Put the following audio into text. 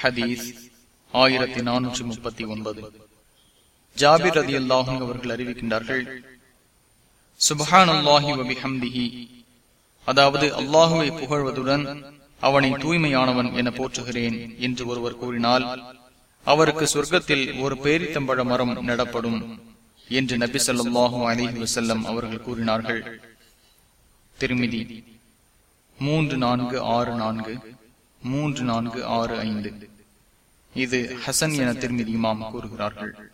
ஹதீஸ் ஆயிரத்தி நானூற்றி முப்பத்தி ஒன்பது ஜாபிர் ரதி அல்லாஹும் அவர்கள் அறிவிக்கின்றார்கள் சுபஹான் அல்லாஹி வபிஹம்திஹி அதாவது அல்லாஹுவை புகழ்வதுடன் அவனை தூய்மையானவன் என போற்றுகிறேன் என்று ஒருவர் கூறினால் அவருக்கு சொர்க்கத்தில் ஒரு பேரித்தம்பழ மரம் நடப்படும் என்று நபி சொல்லாஹும் அலிஹி வசல்லம் அவர்கள் கூறினார்கள். திருமிதி மூன்று நான்கு ஆறு நான்கு. மூன்று நான்கு ஆறு ஐந்து. இது ஹசன் என திருமதி இமாம் கூறுகிறார்கள்.